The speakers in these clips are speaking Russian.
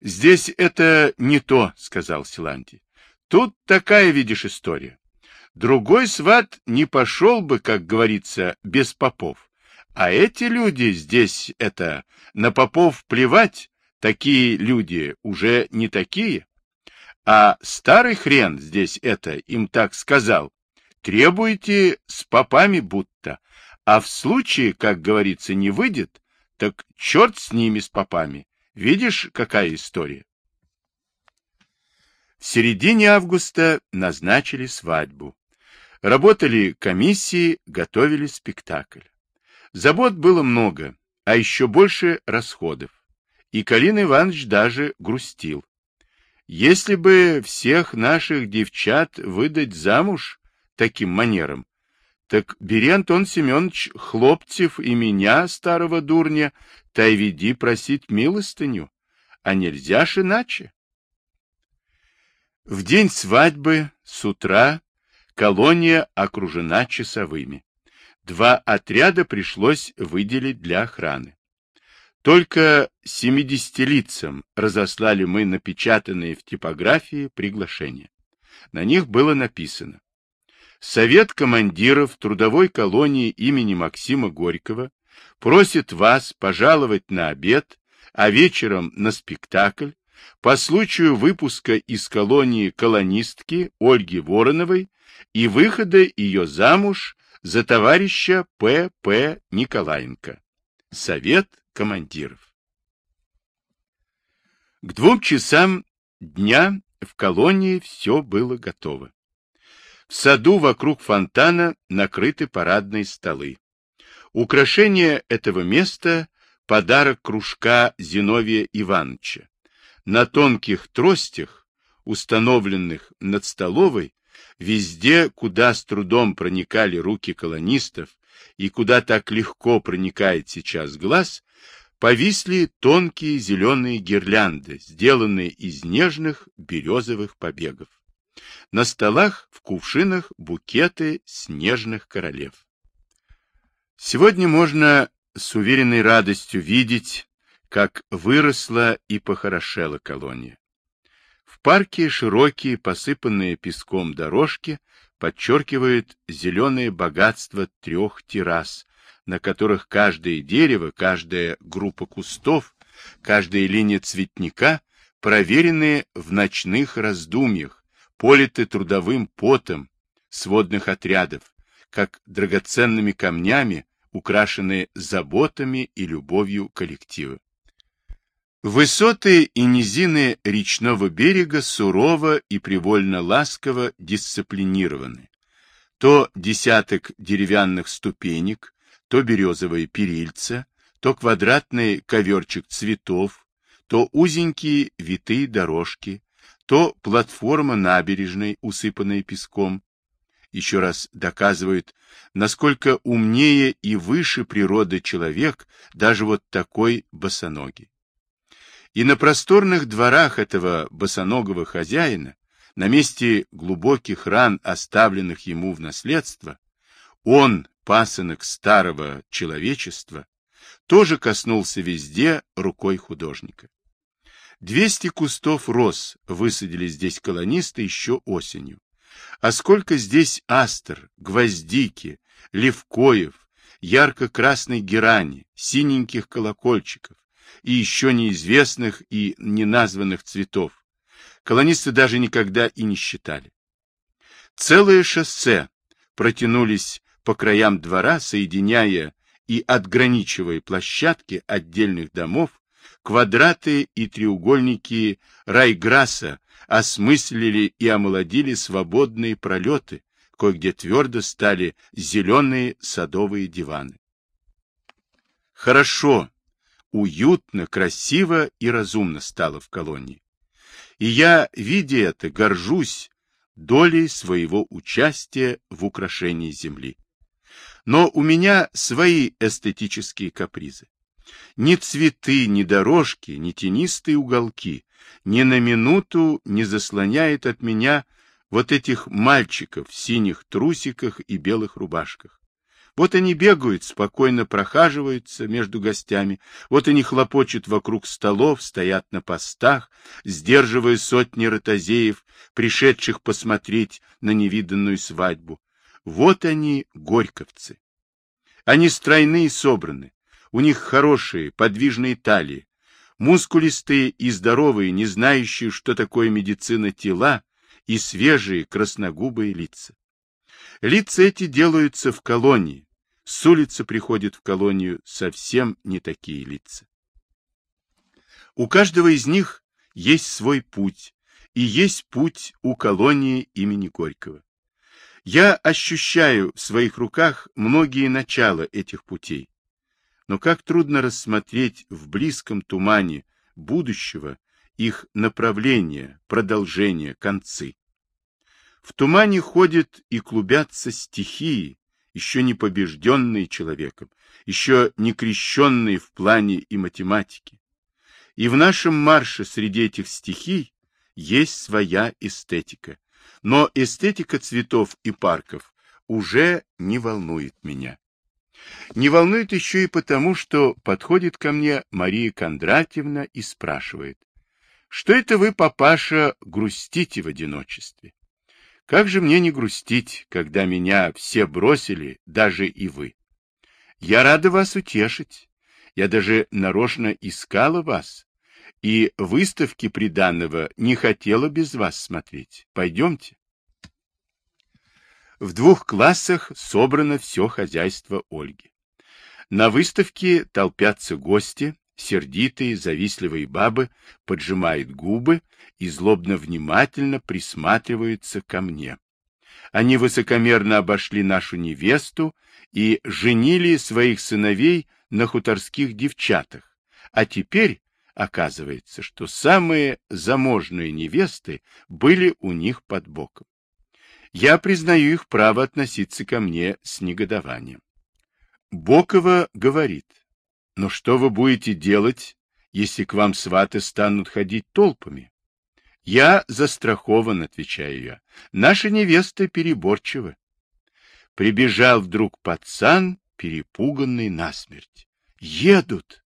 Здесь это не то, сказал Силанти. Тут такая, видишь, история. Другой сват не пошел бы, как говорится, без попов. А эти люди здесь, это, на попов плевать, такие люди уже не такие. А старый хрен здесь это им так сказал. Требуете с попами будто, а в случае, как говорится, не выйдет, так черт с ними, с попами. Видишь, какая история? В середине августа назначили свадьбу. Работали комиссии, готовили спектакль. Забот было много, а еще больше расходов. И Калин Иванович даже грустил. Если бы всех наших девчат выдать замуж таким манером, так бери, Антон Семенович, хлопцев и меня, старого дурня, та и веди просить милостыню, а нельзя ж иначе. В день свадьбы с утра колония окружена часовыми. Два отряда пришлось выделить для охраны. Только семидесятилицам разослали мы напечатанные в типографии приглашения. На них было написано Совет командиров трудовой колонии имени Максима Горького просит вас пожаловать на обед, а вечером на спектакль по случаю выпуска из колонии колонистки Ольги Вороновой и выхода ее замуж за товарища П. П. Николаенко. Совет командиров. К двум часам дня в колонии все было готово. В саду вокруг фонтана накрыты парадные столы. Украшение этого места — подарок кружка Зиновия Ивановича. На тонких тростях, установленных над столовой, везде, куда с трудом проникали руки колонистов и куда так легко проникает сейчас глаз, повисли тонкие зеленые гирлянды, сделанные из нежных березовых побегов. На столах в кувшинах букеты снежных королев. Сегодня можно с уверенной радостью видеть, как выросла и похорошела колония. В парке широкие, посыпанные песком дорожки подчеркивают зеленое богатство трех террас, на которых каждое дерево, каждая группа кустов, каждая линия цветника проверены в ночных раздумьях, политы трудовым потом сводных отрядов, как драгоценными камнями, украшенные заботами и любовью коллектива. Высоты и низины речного берега сурово и привольно ласково дисциплинированы. То десяток деревянных ступенек, то березовые перильца, то квадратный коверчик цветов, то узенькие витые дорожки, то платформа набережной, усыпанная песком, еще раз доказывают, насколько умнее и выше природы человек, даже вот такой босоногий. И на просторных дворах этого босоногого хозяина, на месте глубоких ран, оставленных ему в наследство, он, пасынок старого человечества, тоже коснулся везде рукой художника. Двести кустов роз высадили здесь колонисты еще осенью. А сколько здесь астр, гвоздики, левкоев, ярко-красной герани, синеньких колокольчиков и еще неизвестных и неназванных цветов. Колонисты даже никогда и не считали. Целые шоссе протянулись по краям двора, соединяя и отграничивая площадки отдельных домов Квадраты и треугольники Райграсса осмыслили и омолодили свободные пролеты, кое-где твердо стали зеленые садовые диваны. Хорошо, уютно, красиво и разумно стало в колонии. И я, видя это, горжусь долей своего участия в украшении земли. Но у меня свои эстетические капризы. Ни цветы, ни дорожки, ни тенистые уголки ни на минуту не заслоняет от меня вот этих мальчиков в синих трусиках и белых рубашках. Вот они бегают, спокойно прохаживаются между гостями, вот они хлопочут вокруг столов, стоят на постах, сдерживая сотни ротозеев, пришедших посмотреть на невиданную свадьбу. Вот они, горьковцы. Они стройные и собраны, у них хорошие, подвижные талии, мускулистые и здоровые, не знающие, что такое медицина тела, и свежие красногубые лица. Лица эти делаются в колонии, с улицы приходят в колонию совсем не такие лица. У каждого из них есть свой путь, и есть путь у колонии имени Горького. Я ощущаю в своих руках многие начала этих путей, но как трудно рассмотреть в близком тумане будущего их направления, продолжения, концы. В тумане ходят и клубятся стихии, еще не побежденные человеком, еще не крещенные в плане и математике. И в нашем марше среди этих стихий есть своя эстетика. Но эстетика цветов и парков уже не волнует меня. Не волнует еще и потому, что подходит ко мне Мария Кондратьевна и спрашивает, что это вы, папаша, грустите в одиночестве? Как же мне не грустить, когда меня все бросили, даже и вы? Я рада вас утешить. Я даже нарочно искала вас. И выставки приданного не хотела без вас смотреть. Пойдемте. В двух классах собрано все хозяйство Ольги. На выставке толпятся гости, сердитые, завистливые бабы поджимают губы и злобно внимательно присматриваются ко мне. Они высокомерно обошли нашу невесту и женили своих сыновей на хуторских девчатах, а теперь оказывается, что самые заможные невесты были у них под боком. Я признаю их право относиться ко мне с негодованием. Бокова говорит, но что вы будете делать, если к вам сваты станут ходить толпами? Я застрахован, отвечаю я. Наша невеста переборчива. Прибежал вдруг пацан, перепуганный насмерть. Едут!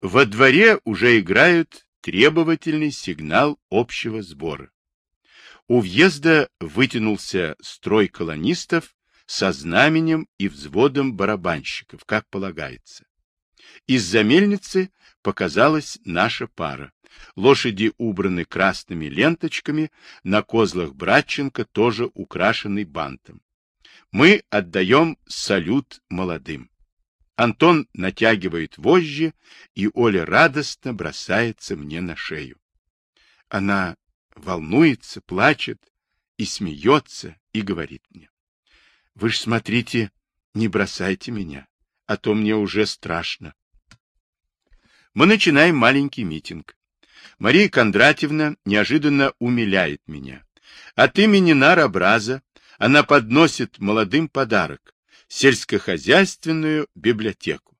Во дворе уже играют требовательный сигнал общего сбора. У въезда вытянулся строй колонистов со знаменем и взводом барабанщиков, как полагается. Из-за мельницы показалась наша пара. Лошади убраны красными ленточками, на козлах Братченко тоже украшенный бантом. Мы отдаем салют молодым. Антон натягивает вожжи, и Оля радостно бросается мне на шею. Она волнуется, плачет и смеется, и говорит мне. Вы ж смотрите, не бросайте меня, а то мне уже страшно. Мы начинаем маленький митинг. Мария Кондратьевна неожиданно умиляет меня. От имени Нарабраза она подносит молодым подарок — сельскохозяйственную библиотеку.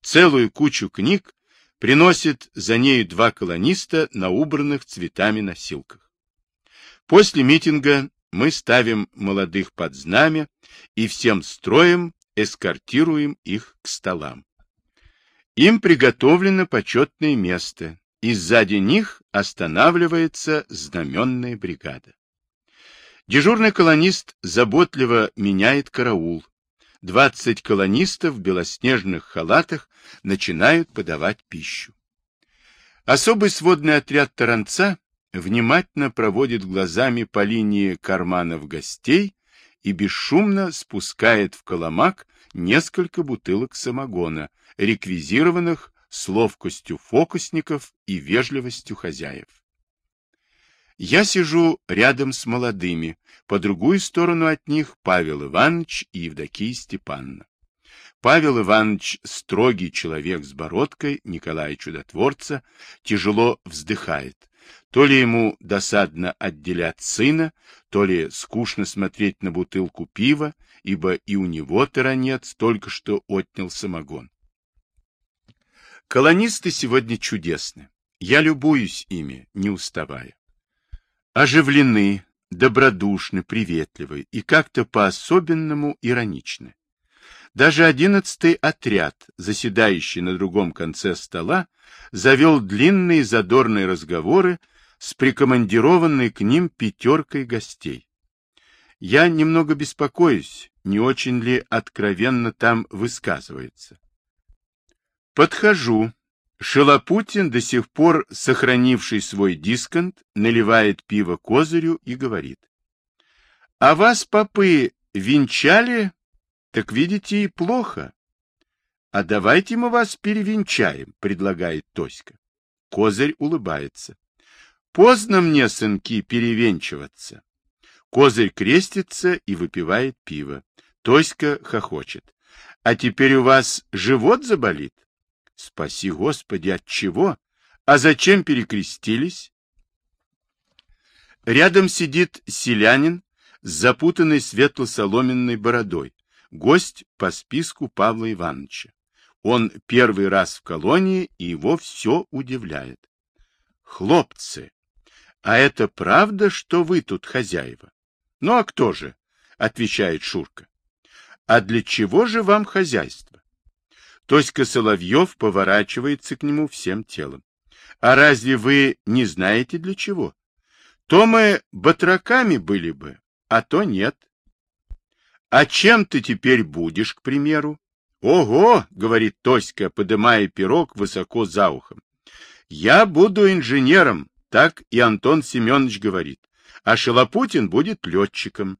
Целую кучу книг приносит за нею два колониста на убранных цветами носилках. После митинга мы ставим молодых под знамя и всем строем эскортируем их к столам. Им приготовлено почетное место, и сзади них останавливается знаменная бригада. Дежурный колонист заботливо меняет караул. Двадцать колонистов в белоснежных халатах начинают подавать пищу. Особый сводный отряд Таранца внимательно проводит глазами по линии карманов гостей и бесшумно спускает в коломак несколько бутылок самогона, реквизированных с ловкостью фокусников и вежливостью хозяев. Я сижу рядом с молодыми, по другую сторону от них Павел Иванович и Евдокия Степановна. Павел Иванович, строгий человек с бородкой Николая Чудотворца, тяжело вздыхает. То ли ему досадно отделять сына, то ли скучно смотреть на бутылку пива, ибо и у него таранец только что отнял самогон. Колонисты сегодня чудесны. Я любуюсь ими, не уставая. Оживлены, добродушны, приветливы и как-то по-особенному ироничны. Даже одиннадцатый отряд, заседающий на другом конце стола, завел длинные задорные разговоры с прикомандированной к ним пятеркой гостей. Я немного беспокоюсь, не очень ли откровенно там высказывается. Подхожу. Шелопутин, до сих пор сохранивший свой дисконт, наливает пиво козырю и говорит. — А вас, попы, венчали? Так видите, и плохо. — А давайте мы вас перевенчаем, — предлагает Тоська. Козырь улыбается. — Поздно мне, сынки, перевенчиваться. Козырь крестится и выпивает пиво. Тоська хохочет. — А теперь у вас живот заболит? — Спаси, Господи, от чего? А зачем перекрестились? Рядом сидит селянин с запутанной светло-соломенной бородой, гость по списку Павла Ивановича. Он первый раз в колонии, и его все удивляет. — Хлопцы, а это правда, что вы тут хозяева? — Ну а кто же? — отвечает Шурка. — А для чего же вам хозяйство? Тоська Соловьев поворачивается к нему всем телом. — А разве вы не знаете для чего? То мы батраками были бы, а то нет. — А чем ты теперь будешь, к примеру? — Ого, — говорит Тоська, подымая пирог высоко за ухом. — Я буду инженером, так и Антон Семенович говорит а Шалопутин будет летчиком.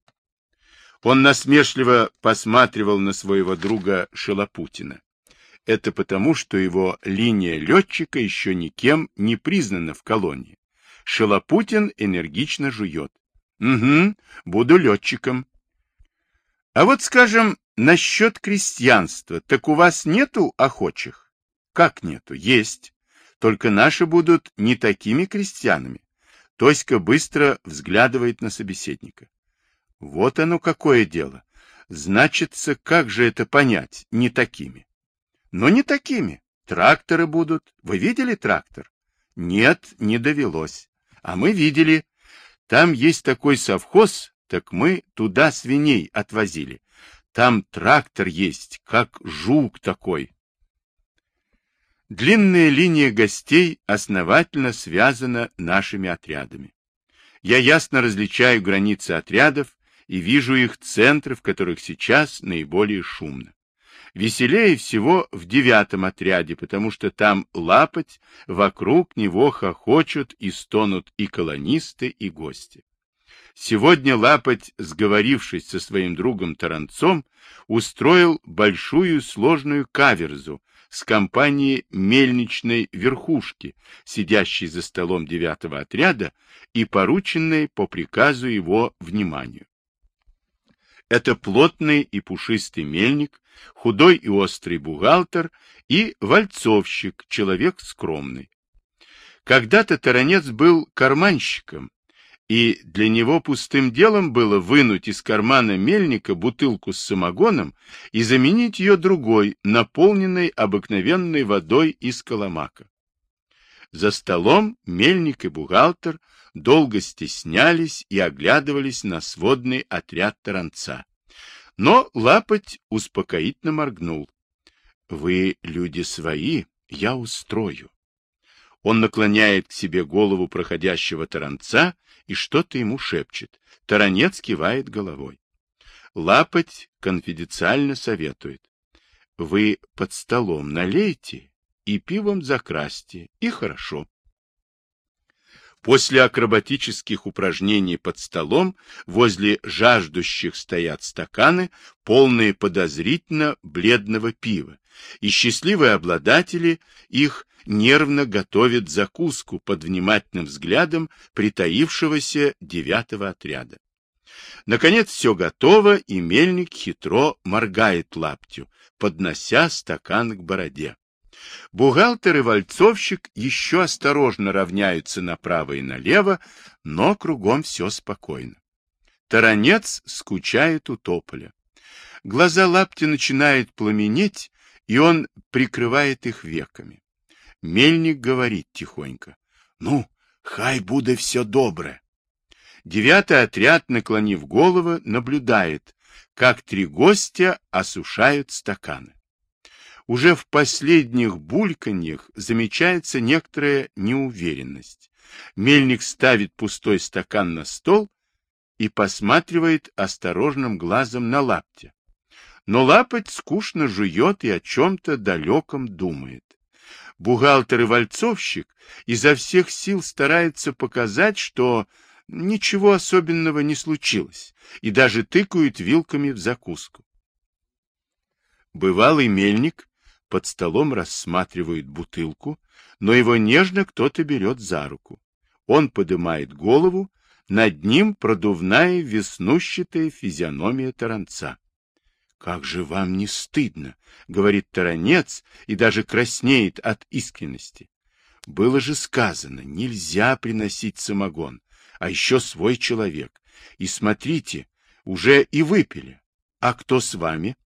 Он насмешливо посматривал на своего друга Шалопутина. Это потому, что его линия летчика еще никем не признана в колонии. Шалопутин энергично жует. Угу, буду летчиком. А вот, скажем, насчет крестьянства, так у вас нету охочих? Как нету? Есть. Только наши будут не такими крестьянами. Тоська быстро взглядывает на собеседника. Вот оно какое дело. Значится, как же это понять, не такими? Но не такими. Тракторы будут. Вы видели трактор? Нет, не довелось. А мы видели. Там есть такой совхоз, так мы туда свиней отвозили. Там трактор есть, как жук такой. Длинная линия гостей основательно связана нашими отрядами. Я ясно различаю границы отрядов и вижу их центры, в которых сейчас наиболее шумно. Веселее всего в девятом отряде, потому что там лапать, вокруг него хохочут и стонут и колонисты, и гости. Сегодня Лапоть, сговорившись со своим другом Таранцом, устроил большую сложную каверзу, с компанией мельничной верхушки, сидящей за столом девятого отряда и порученной по приказу его вниманию. Это плотный и пушистый мельник, худой и острый бухгалтер и вальцовщик, человек скромный. Когда-то Таранец был карманщиком, и для него пустым делом было вынуть из кармана мельника бутылку с самогоном и заменить ее другой, наполненной обыкновенной водой из коломака. За столом мельник и бухгалтер долго стеснялись и оглядывались на сводный отряд таранца. Но Лапоть успокоительно моргнул. — Вы люди свои, я устрою. Он наклоняет к себе голову проходящего таранца и что-то ему шепчет. Таранец кивает головой. Лапоть конфиденциально советует. Вы под столом налейте и пивом закрасьте, и хорошо. После акробатических упражнений под столом возле жаждущих стоят стаканы, полные подозрительно бледного пива, и счастливые обладатели их нервно готовят закуску под внимательным взглядом притаившегося девятого отряда. Наконец все готово, и мельник хитро моргает лаптю, поднося стакан к бороде. Бухгалтер и вальцовщик еще осторожно равняются направо и налево, но кругом все спокойно. Таранец скучает у тополя. Глаза лапти начинают пламенеть, и он прикрывает их веками. Мельник говорит тихонько. — Ну, хай буде все добре. Девятый отряд, наклонив голову, наблюдает, как три гостя осушают стаканы. Уже в последних бульканьях замечается некоторая неуверенность. Мельник ставит пустой стакан на стол и посматривает осторожным глазом на лаптя. Но лапоть скучно жует и о чем-то далеком думает. Бухгалтер и вальцовщик изо всех сил стараются показать, что ничего особенного не случилось, и даже тыкают вилками в закуску. Бывалый мельник под столом рассматривает бутылку, но его нежно кто-то берет за руку. Он поднимает голову, над ним продувная веснущатая физиономия таранца. «Как же вам не стыдно!» — говорит таранец и даже краснеет от искренности. «Было же сказано, нельзя приносить самогон, а еще свой человек. И смотрите, уже и выпили. А кто с вами?»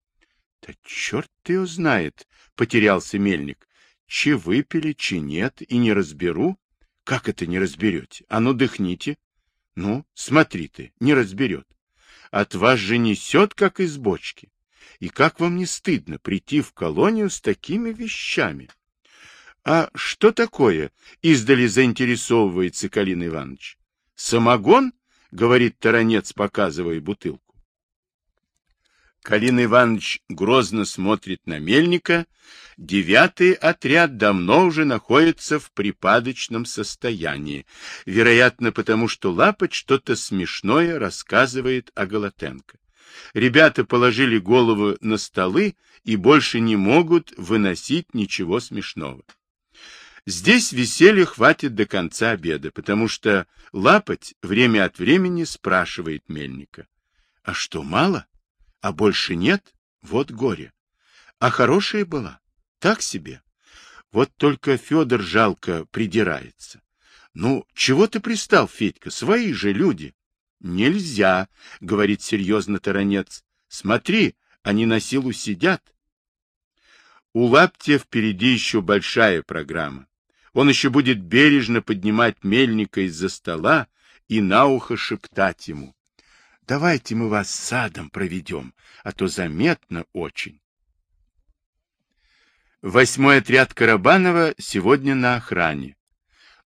«Да черт его знает!» — потерялся мельник. «Че выпили, че нет, и не разберу. Как это не разберете? А ну, дыхните. Ну, смотри ты, не разберет. От вас же несет, как из бочки. И как вам не стыдно прийти в колонию с такими вещами? — А что такое? — издали заинтересовывается Калин Иванович. — Самогон? — говорит Таранец, показывая бутылку. Калин Иванович грозно смотрит на мельника. Девятый отряд давно уже находится в припадочном состоянии. Вероятно, потому что Лапоть что-то смешное рассказывает о Голотенко. Ребята положили голову на столы и больше не могут выносить ничего смешного. Здесь веселья хватит до конца обеда, потому что Лапоть время от времени спрашивает мельника. — А что, мало? А больше нет? Вот горе. А хорошая была? Так себе. Вот только Федор жалко придирается. Ну, чего ты пристал, Федька? Свои же люди. Нельзя, говорит серьезно Таранец. Смотри, они на силу сидят. У Лаптя впереди еще большая программа. Он еще будет бережно поднимать мельника из-за стола и на ухо шептать ему. Давайте мы вас садом проведем, а то заметно очень. Восьмой отряд Карабанова сегодня на охране.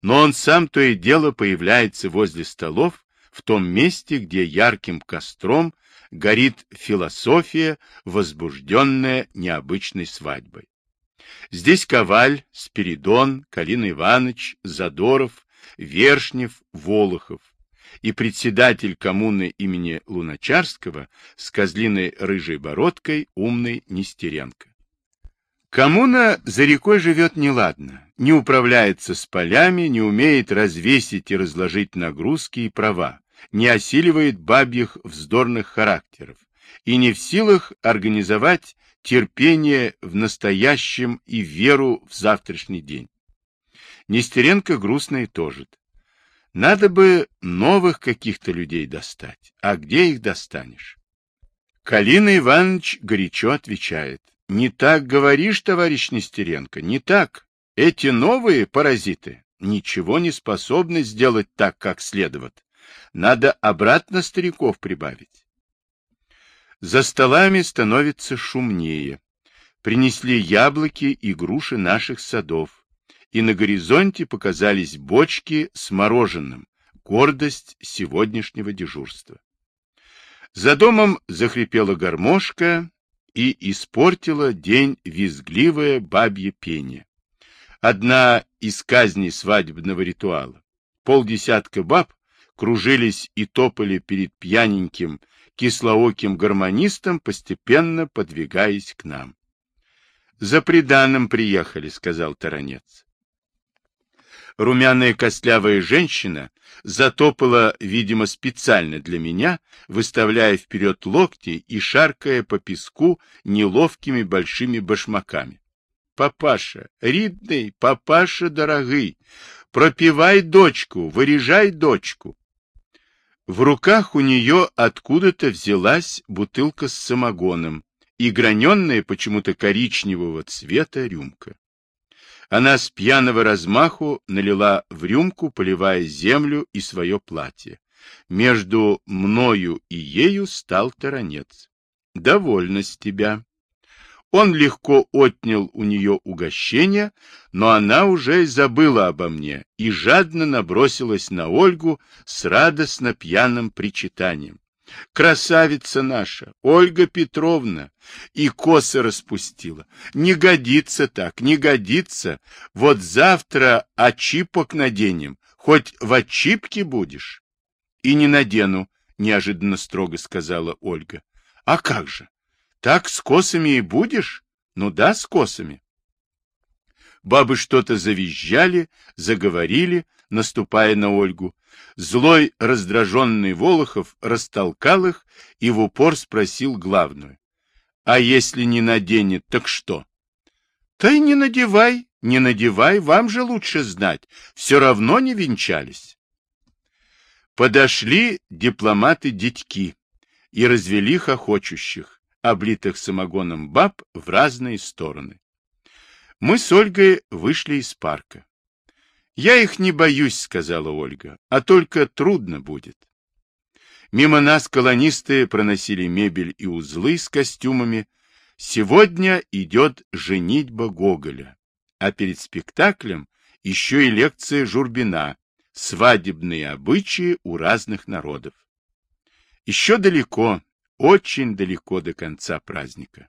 Но он сам то и дело появляется возле столов, в том месте, где ярким костром горит философия, возбужденная необычной свадьбой. Здесь Коваль, Спиридон, Калин Иванович, Задоров, Вершнев, Волохов и председатель коммуны имени Луначарского с козлиной рыжей бородкой, умный Нестеренко. Коммуна за рекой живет неладно, не управляется с полями, не умеет развесить и разложить нагрузки и права, не осиливает бабьих вздорных характеров и не в силах организовать терпение в настоящем и веру в завтрашний день. Нестеренко грустно и тожит. Надо бы новых каких-то людей достать. А где их достанешь? Калина Иванович горячо отвечает. Не так говоришь, товарищ Нестеренко, не так. Эти новые паразиты ничего не способны сделать так, как следует. Надо обратно стариков прибавить. За столами становится шумнее. Принесли яблоки и груши наших садов и на горизонте показались бочки с мороженым, гордость сегодняшнего дежурства. За домом захрипела гармошка и испортила день визгливое бабье пение. Одна из казней свадебного ритуала. Полдесятка баб кружились и топали перед пьяненьким, кислооким гармонистом, постепенно подвигаясь к нам. — За приданым приехали, — сказал Таранец румяная костлявая женщина затопала, видимо, специально для меня, выставляя вперед локти и шаркая по песку неловкими большими башмаками. Папаша, ридный, папаша дорогой, пропивай дочку, вырежай дочку. В руках у нее откуда-то взялась бутылка с самогоном и граненная почему-то коричневого цвета рюмка. Она с пьяного размаху налила в рюмку, поливая землю и свое платье. Между мною и ею стал таранец. довольна с тебя. Он легко отнял у нее угощение, но она уже забыла обо мне и жадно набросилась на Ольгу с радостно пьяным причитанием. Красавица наша, Ольга Петровна, и косы распустила. Не годится так, не годится. Вот завтра очипок наденем, хоть в очипке будешь. И не надену, неожиданно строго сказала Ольга. А как же? Так с косами и будешь? Ну да, с косами. Бабы что-то завизжали, заговорили, наступая на Ольгу. Злой, раздраженный Волохов растолкал их и в упор спросил главную. — А если не наденет, так что? — Да не надевай, не надевай, вам же лучше знать. Все равно не венчались. Подошли дипломаты-дядьки и развели хохочущих, облитых самогоном баб в разные стороны. Мы с Ольгой вышли из парка. «Я их не боюсь», — сказала Ольга, — «а только трудно будет». Мимо нас колонисты проносили мебель и узлы с костюмами. Сегодня идет женитьба Гоголя, а перед спектаклем еще и лекция Журбина «Свадебные обычаи у разных народов». Еще далеко, очень далеко до конца праздника.